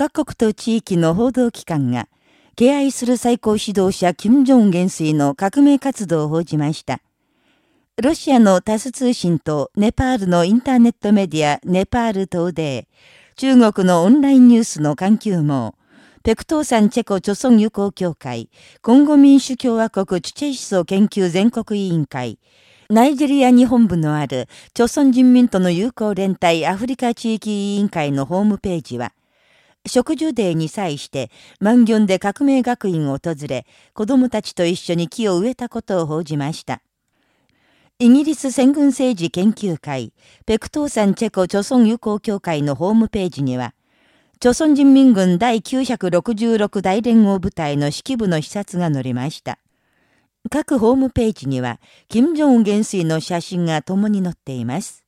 各国と地域の報道機関が、敬愛する最高指導者金正恩元帥の革命活動を報じました。ロシアのタス通信とネパールのインターネットメディアネパール東デ中国のオンラインニュースの環球網、ペクトーサンチェコ著村友好協会、コンゴ民主共和国チュチェ思想研究全国委員会、ナイジェリアに本部のある、朝鮮人民との友好連帯アフリカ地域委員会のホームページは、植樹デーに際して、万ンで革命学院を訪れ、子供たちと一緒に木を植えたことを報じました。イギリス戦軍政治研究会、ペクトーサンチェコ朝鮮友好協会のホームページには、朝鮮人民軍第966大連合部隊の指揮部の視察が載りました。各ホームページには、金正恩元帥の写真が共に載っています。